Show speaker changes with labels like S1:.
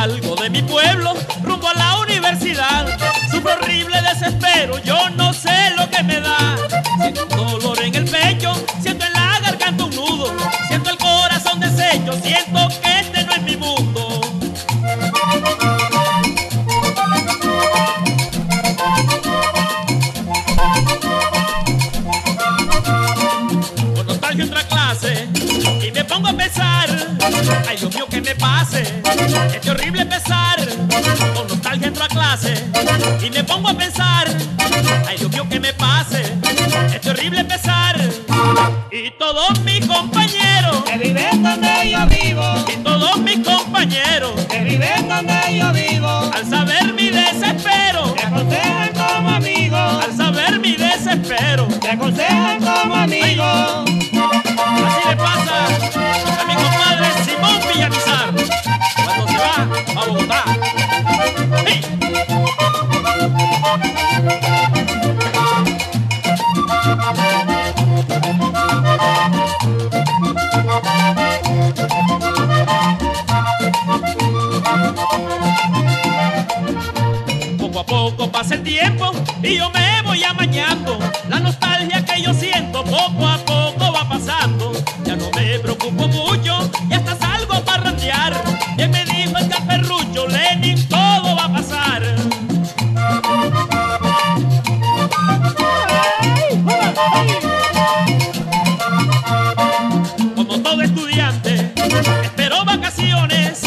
S1: Salgo de mi pueblo rumbo a la universidad. Sufro horrible desespero, yo no ay Dios mío que me pase, este horrible pesar. Con nostalgia entro a clase y me pongo a pensar, ay Dios mío que me pase, este horrible pesar. Y todos mis compañeros,
S2: que viven donde yo vivo,
S1: y todos mis compañeros,
S2: que viven donde yo vivo,
S1: al saber Poco a poco pasa el tiempo y yo me voy amañando. La Como todo estudiante, espero vacaciones.